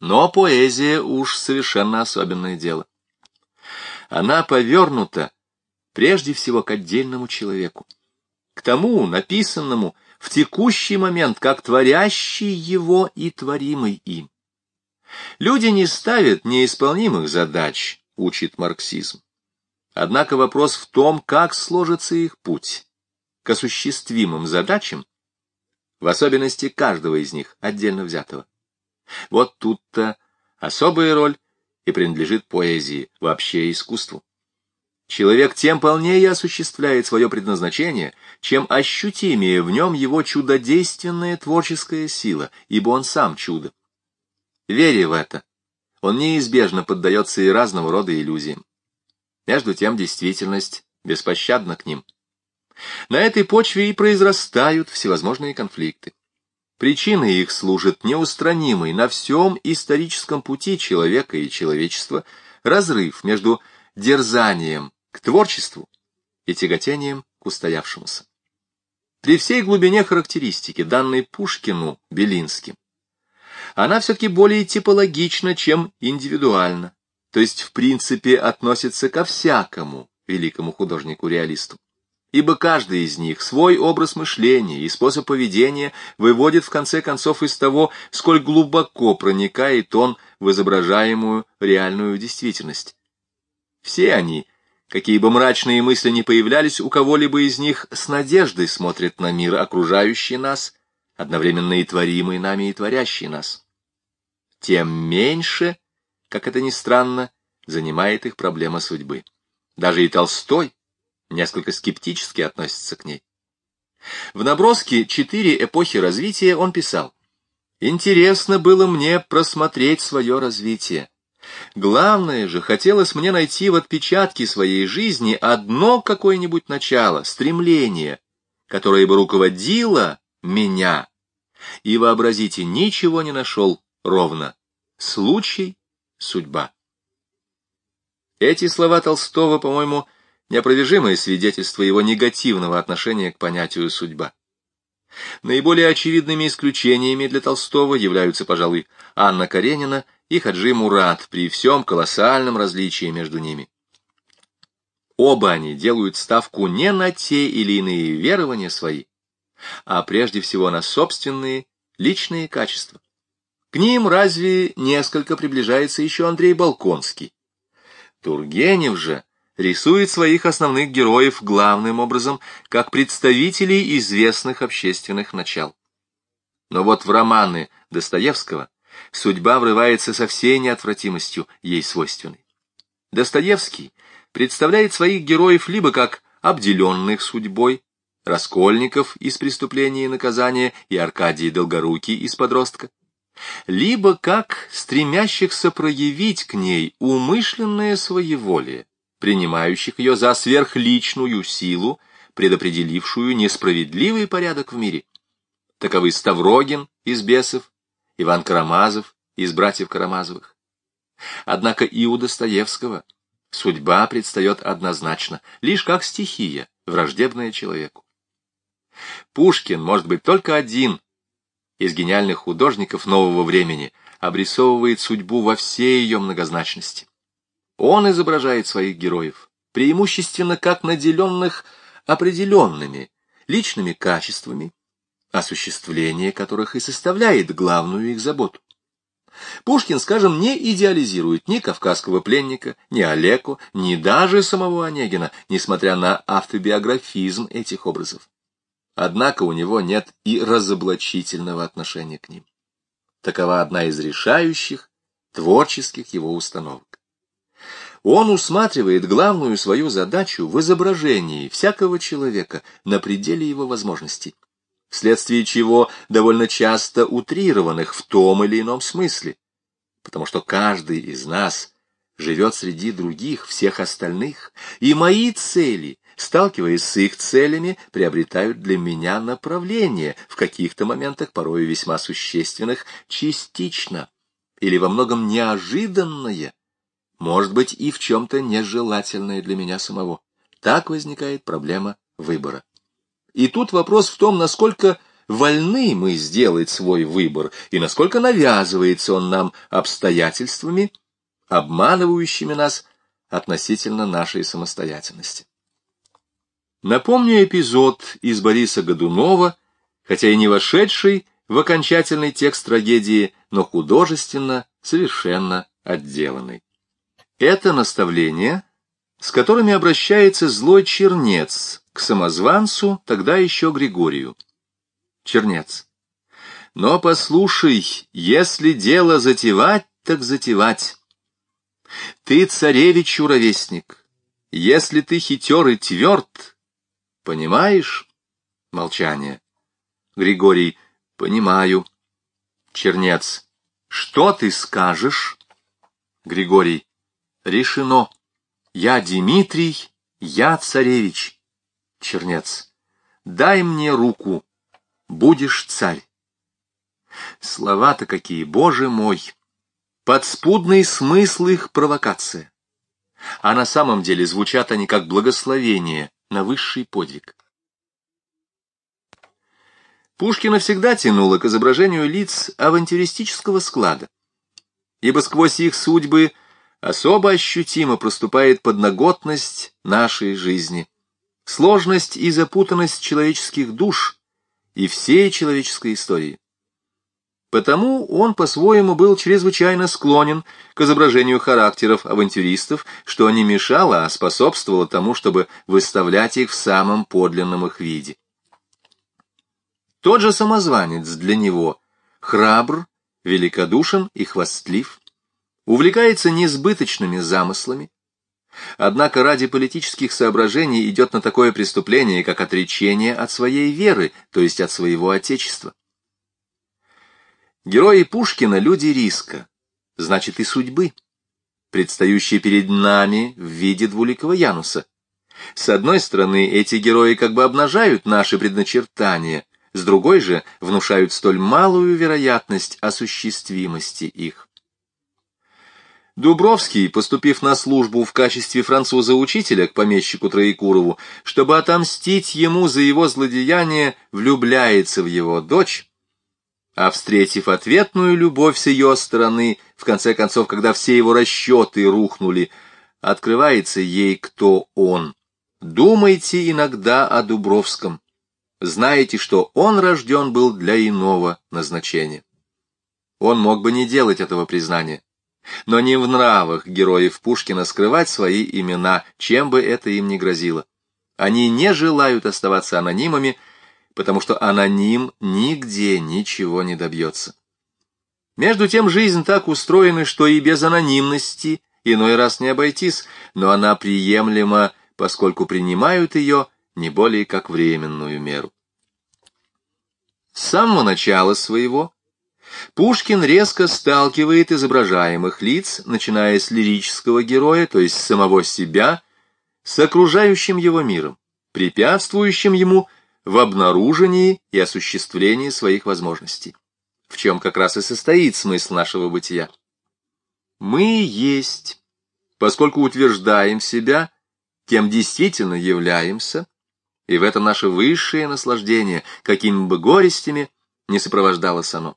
Но поэзия уж совершенно особенное дело. Она повернута прежде всего к отдельному человеку, к тому, написанному в текущий момент, как творящий его и творимый им. Люди не ставят неисполнимых задач, учит марксизм. Однако вопрос в том, как сложится их путь к осуществимым задачам, в особенности каждого из них, отдельно взятого. Вот тут-то особая роль и принадлежит поэзии, вообще искусству. Человек тем полнее осуществляет свое предназначение, чем ощутимее в нем его чудодейственная творческая сила, ибо он сам чудо. Веря в это, он неизбежно поддается и разного рода иллюзиям. Между тем действительность беспощадна к ним. На этой почве и произрастают всевозможные конфликты. Причиной их служит неустранимый на всем историческом пути человека и человечества разрыв между дерзанием к творчеству и тяготением к устоявшемуся. При всей глубине характеристики, данной Пушкину Белинским, она все-таки более типологична, чем индивидуальна, то есть в принципе относится ко всякому великому художнику-реалисту ибо каждый из них свой образ мышления и способ поведения выводит в конце концов из того, сколь глубоко проникает он в изображаемую реальную действительность. Все они, какие бы мрачные мысли ни появлялись у кого-либо из них, с надеждой смотрят на мир, окружающий нас, одновременно и творимый нами, и творящий нас. Тем меньше, как это ни странно, занимает их проблема судьбы. Даже и Толстой, несколько скептически относится к ней. В наброске «Четыре эпохи развития» он писал, «Интересно было мне просмотреть свое развитие. Главное же, хотелось мне найти в отпечатке своей жизни одно какое-нибудь начало, стремление, которое бы руководило меня. И вообразите, ничего не нашел ровно. Случай, судьба». Эти слова Толстого, по-моему, неопровержимое свидетельство его негативного отношения к понятию «судьба». Наиболее очевидными исключениями для Толстого являются, пожалуй, Анна Каренина и Хаджи Мурат при всем колоссальном различии между ними. Оба они делают ставку не на те или иные верования свои, а прежде всего на собственные личные качества. К ним разве несколько приближается еще Андрей Балконский. Тургенев же рисует своих основных героев главным образом как представителей известных общественных начал. Но вот в романы Достоевского судьба врывается со всей неотвратимостью ей свойственной. Достоевский представляет своих героев либо как обделенных судьбой, Раскольников из «Преступления и наказания» и Аркадий Долгорукий из «Подростка», либо как стремящихся проявить к ней умышленное своеволие, принимающих ее за сверхличную силу, предопределившую несправедливый порядок в мире. Таковы Ставрогин из «Бесов», Иван Карамазов из «Братьев Карамазовых». Однако и у Достоевского судьба предстает однозначно, лишь как стихия, враждебная человеку. Пушкин может быть только один из гениальных художников нового времени, обрисовывает судьбу во всей ее многозначности. Он изображает своих героев, преимущественно как наделенных определенными личными качествами, осуществление которых и составляет главную их заботу. Пушкин, скажем, не идеализирует ни кавказского пленника, ни Олеку, ни даже самого Онегина, несмотря на автобиографизм этих образов. Однако у него нет и разоблачительного отношения к ним. Такова одна из решающих творческих его установок. Он усматривает главную свою задачу в изображении всякого человека на пределе его возможностей, вследствие чего довольно часто утрированных в том или ином смысле, потому что каждый из нас живет среди других, всех остальных, и мои цели, сталкиваясь с их целями, приобретают для меня направление, в каких-то моментах, порой весьма существенных, частично или во многом неожиданное, может быть и в чем-то нежелательное для меня самого. Так возникает проблема выбора. И тут вопрос в том, насколько вольны мы сделать свой выбор, и насколько навязывается он нам обстоятельствами, обманывающими нас относительно нашей самостоятельности. Напомню эпизод из Бориса Годунова, хотя и не вошедший в окончательный текст трагедии, но художественно совершенно отделанный. Это наставление, с которыми обращается злой чернец к самозванцу, тогда еще Григорию. Чернец. Но послушай, если дело затевать, так затевать. Ты царевичу ровесник, если ты хитер и тверд, понимаешь? Молчание. Григорий. Понимаю. Чернец. Что ты скажешь? Григорий. Решено. Я Дмитрий, я царевич. Чернец. Дай мне руку, будешь царь. Слова-то какие, боже мой! Подспудный смысл их провокация. А на самом деле звучат они как благословение на высший подвиг. Пушкина всегда тянуло к изображению лиц авантюристического склада, ибо сквозь их судьбы особо ощутимо проступает подноготность нашей жизни, сложность и запутанность человеческих душ и всей человеческой истории. Потому он по-своему был чрезвычайно склонен к изображению характеров авантюристов, что не мешало, а способствовало тому, чтобы выставлять их в самом подлинном их виде. Тот же самозванец для него храбр, великодушен и хвастлив, увлекается несбыточными замыслами, однако ради политических соображений идет на такое преступление, как отречение от своей веры, то есть от своего отечества. Герои Пушкина — люди риска, значит и судьбы, предстающие перед нами в виде двуликого Януса. С одной стороны, эти герои как бы обнажают наши предначертания, с другой же внушают столь малую вероятность осуществимости их. Дубровский, поступив на службу в качестве француза-учителя к помещику Троекурову, чтобы отомстить ему за его злодеяние, влюбляется в его дочь, а встретив ответную любовь с ее стороны, в конце концов, когда все его расчеты рухнули, открывается ей, кто он. Думайте иногда о Дубровском знаете, что он рожден был для иного назначения. Он мог бы не делать этого признания, но не в нравах героев Пушкина скрывать свои имена, чем бы это им ни грозило. Они не желают оставаться анонимами, потому что аноним нигде ничего не добьется. Между тем жизнь так устроена, что и без анонимности иной раз не обойтись, но она приемлема, поскольку принимают ее – не более как временную меру. С самого начала своего Пушкин резко сталкивает изображаемых лиц, начиная с лирического героя, то есть самого себя, с окружающим его миром, препятствующим ему в обнаружении и осуществлении своих возможностей, в чем как раз и состоит смысл нашего бытия. Мы есть, поскольку утверждаем себя, кем действительно являемся, и в этом наше высшее наслаждение, какими бы горестями не сопровождалось оно.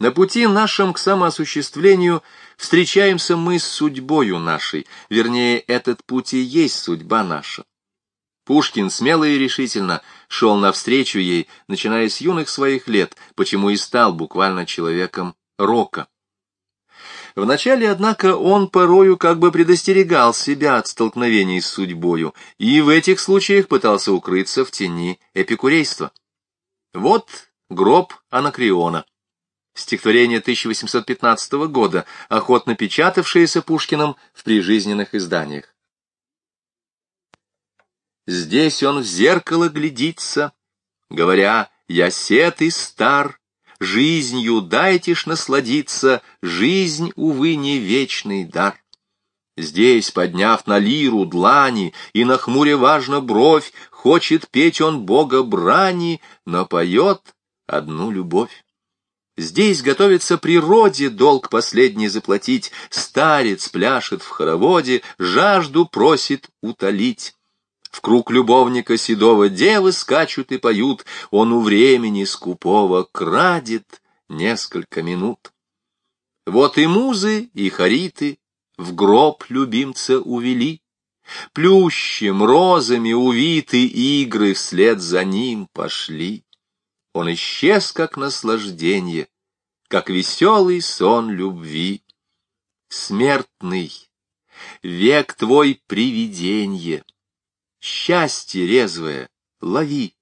На пути нашем к самоосуществлению встречаемся мы с судьбою нашей, вернее, этот путь и есть судьба наша. Пушкин смело и решительно шел навстречу ей, начиная с юных своих лет, почему и стал буквально человеком рока. Вначале, однако, он порою как бы предостерегал себя от столкновений с судьбою, и в этих случаях пытался укрыться в тени эпикурейства. Вот гроб Анакриона. Стихотворение 1815 года, охотно печатавшееся Пушкиным в прижизненных изданиях. Здесь он в зеркало глядится, говоря, я сет и стар, Жизнью дайте ж насладиться, жизнь, увы, не вечный дар. Здесь, подняв на лиру длани и на хмуре важно бровь, Хочет петь он Бога брани, но поет одну любовь. Здесь готовится природе долг последний заплатить, Старец пляшет в хороводе, жажду просит утолить. В круг любовника седого девы скачут и поют, Он у времени скупого крадет несколько минут. Вот и музы, и хариты в гроб любимца увели, Плющем, розами увиты игры вслед за ним пошли. Он исчез, как наслаждение, как веселый сон любви. Смертный, век твой привиденье, счастье резвое, лови.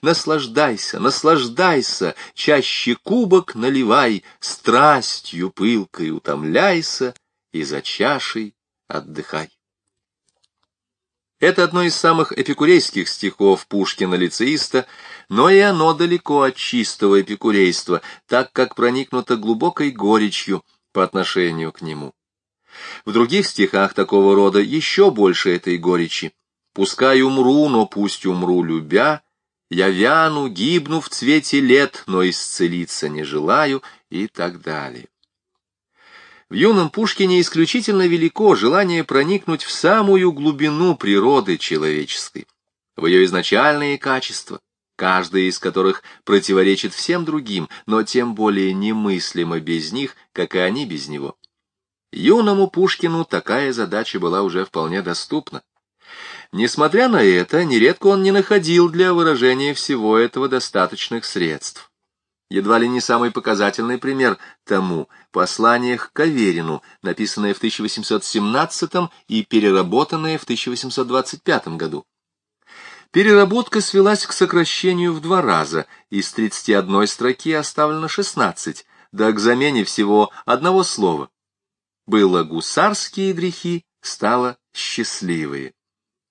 Наслаждайся, наслаждайся, чаще кубок наливай, страстью пылкой утомляйся и за чашей отдыхай. Это одно из самых эпикурейских стихов Пушкина-лицеиста, но и оно далеко от чистого эпикурейства, так как проникнуто глубокой горечью по отношению к нему. В других стихах такого рода еще больше этой горечи. «Пускай умру, но пусть умру, любя, я вяну, гибну в цвете лет, но исцелиться не желаю» и так далее. В юном Пушкине исключительно велико желание проникнуть в самую глубину природы человеческой, в ее изначальные качества, каждое из которых противоречит всем другим, но тем более немыслимо без них, как и они без него. Юному Пушкину такая задача была уже вполне доступна. Несмотря на это, нередко он не находил для выражения всего этого достаточных средств едва ли не самый показательный пример тому послание к Каверину, написанное в 1817 и переработанное в 1825 году. Переработка свелась к сокращению в два раза, из 31 строки оставлено 16, да к замене всего одного слова. Было гусарские грехи, стало счастливые.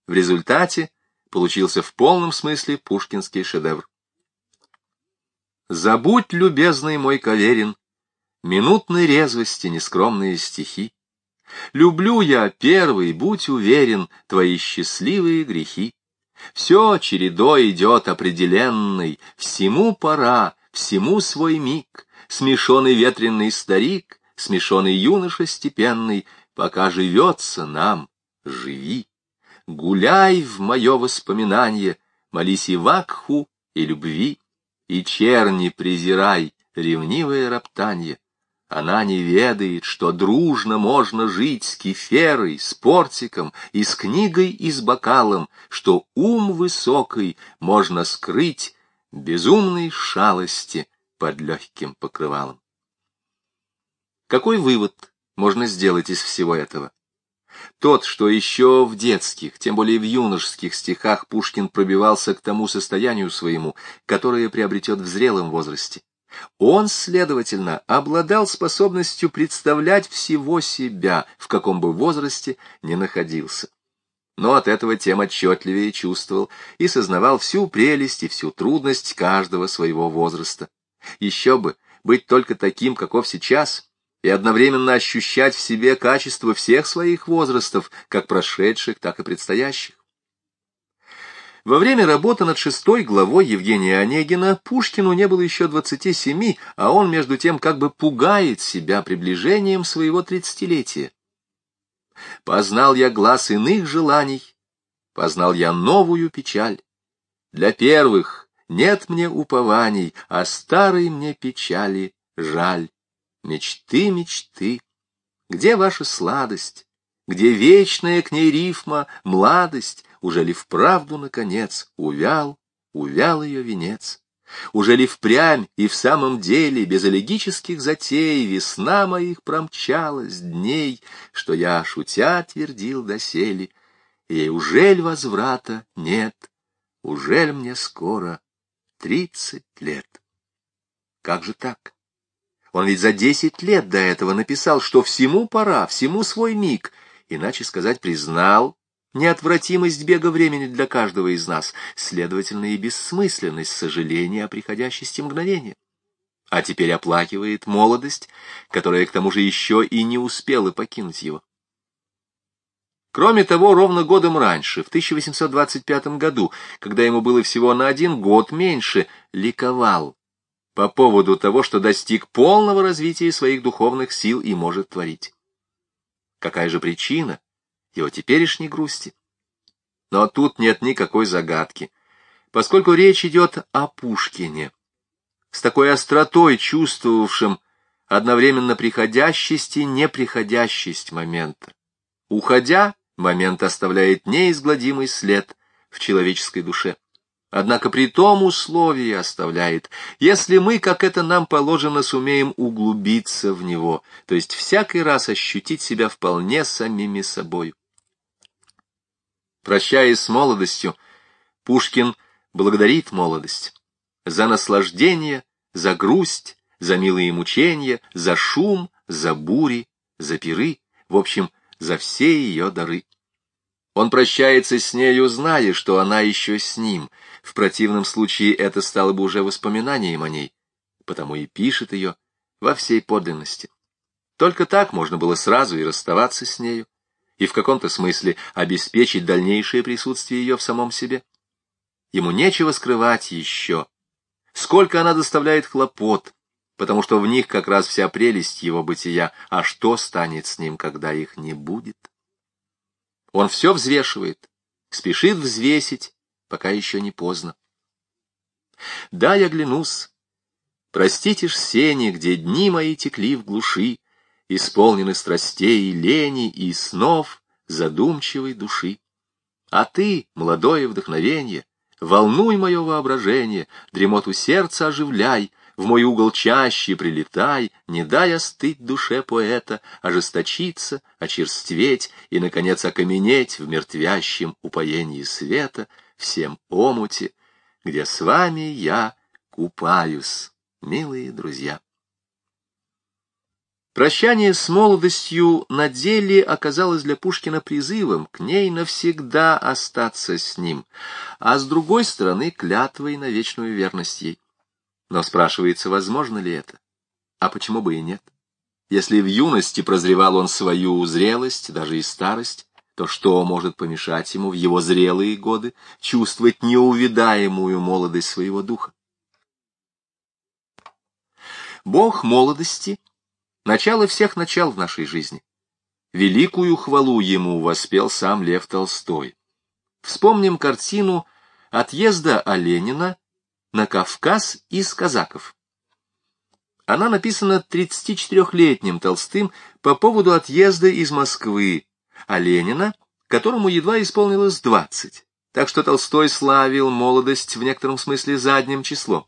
В результате получился в полном смысле пушкинский шедевр. Забудь, любезный мой Каверин, Минутной резвости нескромные стихи. Люблю я первый, будь уверен, Твои счастливые грехи. Все чередой идет определенный, Всему пора, всему свой миг, Смешонный ветреный старик, Смешонный юноша степенный, Пока живется нам, живи. Гуляй в мое воспоминание, Молись и вакху, и любви и черни презирай, ревнивое роптанье. Она не ведает, что дружно можно жить с кеферой, с портиком и с книгой и с бокалом, что ум высокий можно скрыть безумной шалости под легким покрывалом. Какой вывод можно сделать из всего этого? Тот, что еще в детских, тем более в юношеских стихах Пушкин пробивался к тому состоянию своему, которое приобретет в зрелом возрасте. Он, следовательно, обладал способностью представлять всего себя, в каком бы возрасте ни находился. Но от этого тем отчетливее чувствовал и сознавал всю прелесть и всю трудность каждого своего возраста. Еще бы, быть только таким, каков сейчас — и одновременно ощущать в себе качество всех своих возрастов, как прошедших, так и предстоящих. Во время работы над шестой главой Евгения Онегина Пушкину не было еще двадцати семи, а он, между тем, как бы пугает себя приближением своего тридцатилетия. «Познал я глаз иных желаний, познал я новую печаль. Для первых нет мне упований, а старой мне печали жаль. Мечты, мечты, где ваша сладость, где вечная к ней рифма, младость, уже ли вправду, наконец, увял, увял ее венец? Уже ли впрямь и в самом деле, без элегических затей, весна моих промчалась дней, что я, шутя, твердил доселе, ей ужель возврата нет, ужель мне скоро тридцать лет? Как же так? Он ведь за десять лет до этого написал, что всему пора, всему свой миг, иначе сказать, признал неотвратимость бега времени для каждого из нас, следовательно, и бессмысленность сожаления о приходящести мгновения. А теперь оплакивает молодость, которая к тому же еще и не успела покинуть его. Кроме того, ровно годом раньше, в 1825 году, когда ему было всего на один год меньше, ликовал по поводу того, что достиг полного развития своих духовных сил и может творить. Какая же причина его теперешней грусти? Но тут нет никакой загадки, поскольку речь идет о Пушкине, с такой остротой чувствовавшим одновременно приходящесть и неприходящесть момента. Уходя, момент оставляет неизгладимый след в человеческой душе. Однако при том условии оставляет, если мы, как это нам положено, сумеем углубиться в него, то есть всякий раз ощутить себя вполне самими собою. Прощаясь с молодостью, Пушкин благодарит молодость за наслаждение, за грусть, за милые мучения, за шум, за бури, за пиры, в общем, за все ее дары. Он прощается с нею, зная, что она еще с ним. В противном случае это стало бы уже воспоминанием о ней, потому и пишет ее во всей подлинности. Только так можно было сразу и расставаться с нею, и в каком-то смысле обеспечить дальнейшее присутствие ее в самом себе. Ему нечего скрывать еще, сколько она доставляет хлопот, потому что в них как раз вся прелесть его бытия, а что станет с ним, когда их не будет? Он все взвешивает, спешит взвесить, пока еще не поздно. Да, я глянусь. Простите ж сени, где дни мои текли в глуши, исполнены страстей, лени и снов задумчивой души. А ты, молодое вдохновенье, волнуй мое воображение, дремоту сердца оживляй, в мой угол чаще прилетай, не дай остыть душе поэта, ожесточиться, очерстветь и, наконец, окаменеть в мертвящем упоении света, всем омуте, где с вами я купаюсь, милые друзья. Прощание с молодостью на деле оказалось для Пушкина призывом к ней навсегда остаться с ним, а с другой стороны клятвой на вечную верность ей. Но спрашивается, возможно ли это? А почему бы и нет? Если в юности прозревал он свою зрелость, даже и старость, то что может помешать ему в его зрелые годы чувствовать неувидаемую молодость своего духа? Бог молодости — начало всех начал в нашей жизни. Великую хвалу ему воспел сам Лев Толстой. Вспомним картину «Отъезда Оленина» на Кавказ из казаков. Она написана 34-летним Толстым по поводу отъезда из Москвы, а Ленина, которому едва исполнилось 20, так что Толстой славил молодость в некотором смысле задним числом.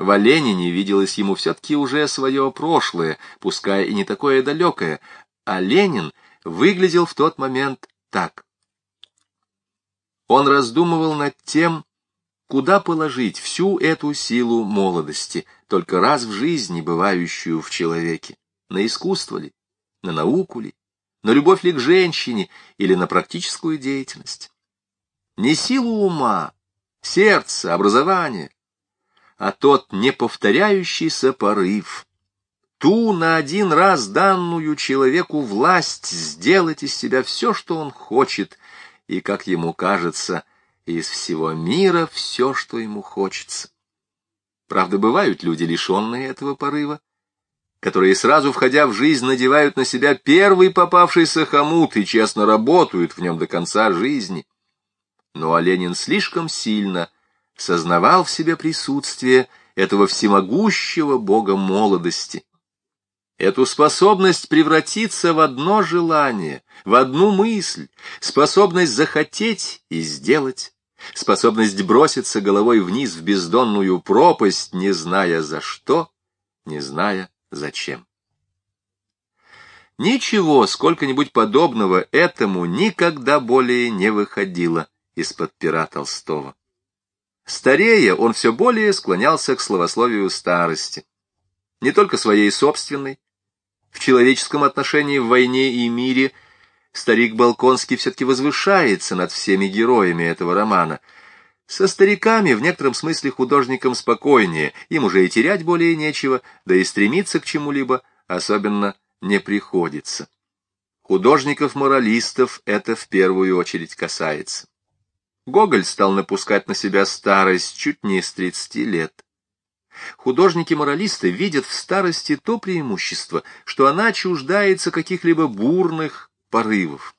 В Оленине виделось ему все-таки уже свое прошлое, пускай и не такое далекое, а Ленин выглядел в тот момент так. Он раздумывал над тем, Куда положить всю эту силу молодости, только раз в жизни бывающую в человеке? На искусство ли? На науку ли? На любовь ли к женщине или на практическую деятельность? Не силу ума, сердца, образования, а тот неповторяющийся порыв, ту на один раз данную человеку власть сделать из себя все, что он хочет, и, как ему кажется, из всего мира все, что ему хочется. Правда, бывают люди, лишенные этого порыва, которые, сразу входя в жизнь, надевают на себя первый попавшийся хомут и честно работают в нем до конца жизни. Но Оленин слишком сильно сознавал в себе присутствие этого всемогущего бога молодости, эту способность превратиться в одно желание, в одну мысль, способность захотеть и сделать, способность броситься головой вниз в бездонную пропасть, не зная за что, не зная зачем. Ничего сколько-нибудь подобного этому никогда более не выходило из-под пера Толстого. Старея, он все более склонялся к словословию старости. Не только своей собственной, в человеческом отношении в войне и мире старик Балконский все-таки возвышается над всеми героями этого романа. Со стариками, в некотором смысле художникам спокойнее, им уже и терять более нечего, да и стремиться к чему-либо особенно не приходится. Художников-моралистов это в первую очередь касается. Гоголь стал напускать на себя старость чуть не с тридцати лет. Художники-моралисты видят в старости то преимущество, что она чуждается каких-либо бурных порывов.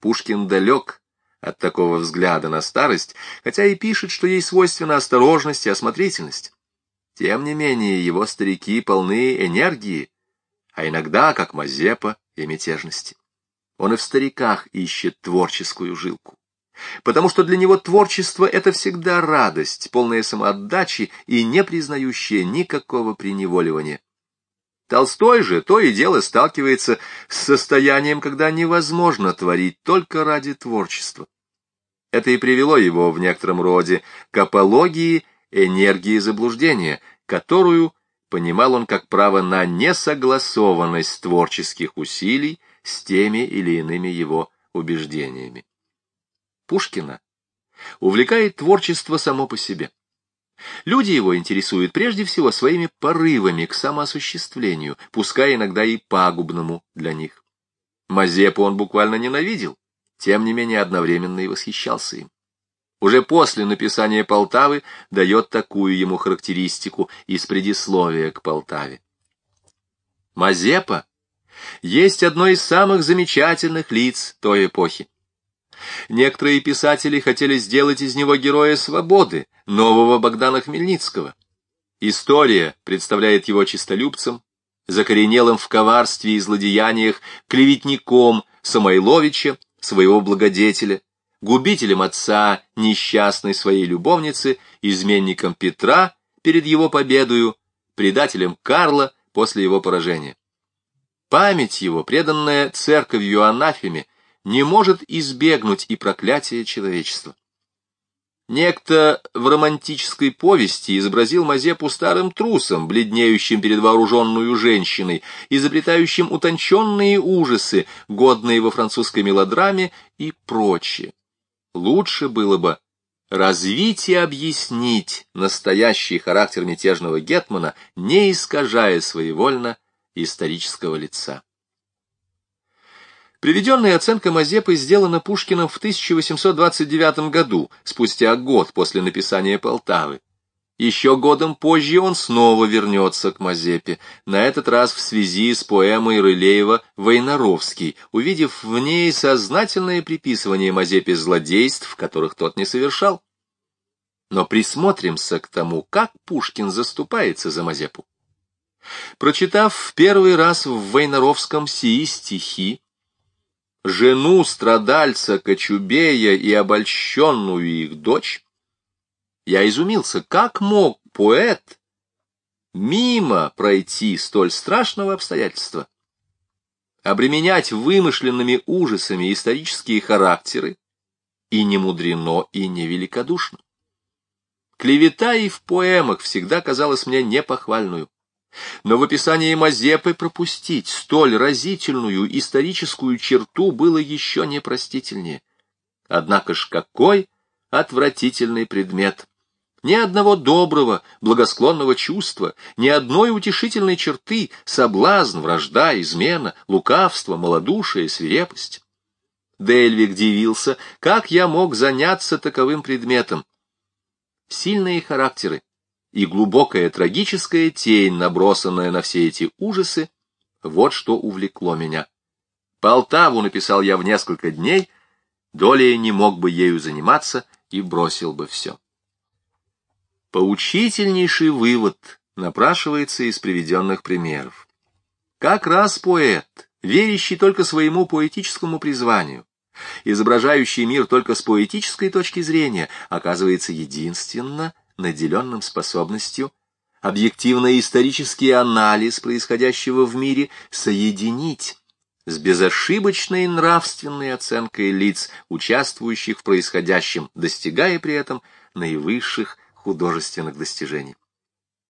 Пушкин далек от такого взгляда на старость, хотя и пишет, что ей свойственна осторожность и осмотрительность. Тем не менее, его старики полны энергии, а иногда, как Мазепа, и мятежности. Он и в стариках ищет творческую жилку. Потому что для него творчество — это всегда радость, полная самоотдачи и не признающая никакого преневоливания. Толстой же то и дело сталкивается с состоянием, когда невозможно творить только ради творчества. Это и привело его в некотором роде к апологии энергии заблуждения, которую понимал он как право на несогласованность творческих усилий с теми или иными его убеждениями. Пушкина увлекает творчество само по себе. Люди его интересуют прежде всего своими порывами к самоосуществлению, пускай иногда и пагубному для них. Мазепу он буквально ненавидел, тем не менее одновременно и восхищался им. Уже после написания Полтавы дает такую ему характеристику из предисловия к Полтаве. Мазепа есть одно из самых замечательных лиц той эпохи. Некоторые писатели хотели сделать из него героя свободы, нового Богдана Хмельницкого. История представляет его чистолюбцем, закоренелым в коварстве и злодеяниях, клеветником Самойловича, своего благодетеля, губителем отца несчастной своей любовницы, изменником Петра перед его победою, предателем Карла после его поражения. Память его, преданная церковью анафеме, не может избегнуть и проклятия человечества. Некто в романтической повести изобразил Мазепу старым трусом, бледнеющим перед вооруженную женщиной, изобретающим утонченные ужасы, годные во французской мелодраме и прочее. Лучше было бы развить и объяснить настоящий характер мятежного гетмана, не искажая своевольно исторического лица. Приведенная оценка Мазепы сделана Пушкиным в 1829 году, спустя год после написания Полтавы. Еще годом позже он снова вернется к Мазепе, на этот раз в связи с поэмой Рылеева «Войнаровский», увидев в ней сознательное приписывание Мазепе злодейств, которых тот не совершал. Но присмотримся к тому, как Пушкин заступается за Мазепу. Прочитав в первый раз в Войнаровском сии стихи, жену страдальца Кочубея и обольщенную их дочь, я изумился, как мог поэт мимо пройти столь страшного обстоятельства, обременять вымышленными ужасами исторические характеры, и не мудрено, и не великодушно. Клевета и в поэмах всегда казалась мне непохвальную. Но в описании Мазепы пропустить столь разительную историческую черту было еще непростительнее. Однако ж какой отвратительный предмет! Ни одного доброго, благосклонного чувства, ни одной утешительной черты, соблазн, вражда, измена, лукавство, малодушие, свирепость. Дельвик дивился, как я мог заняться таковым предметом. Сильные характеры, и глубокая трагическая тень, набросанная на все эти ужасы, вот что увлекло меня. Полтаву написал я в несколько дней, долей не мог бы ею заниматься и бросил бы все. Поучительнейший вывод напрашивается из приведенных примеров. Как раз поэт, верящий только своему поэтическому призванию, изображающий мир только с поэтической точки зрения, оказывается единственно наделенным способностью объективно-исторический анализ происходящего в мире соединить с безошибочной нравственной оценкой лиц, участвующих в происходящем, достигая при этом наивысших художественных достижений.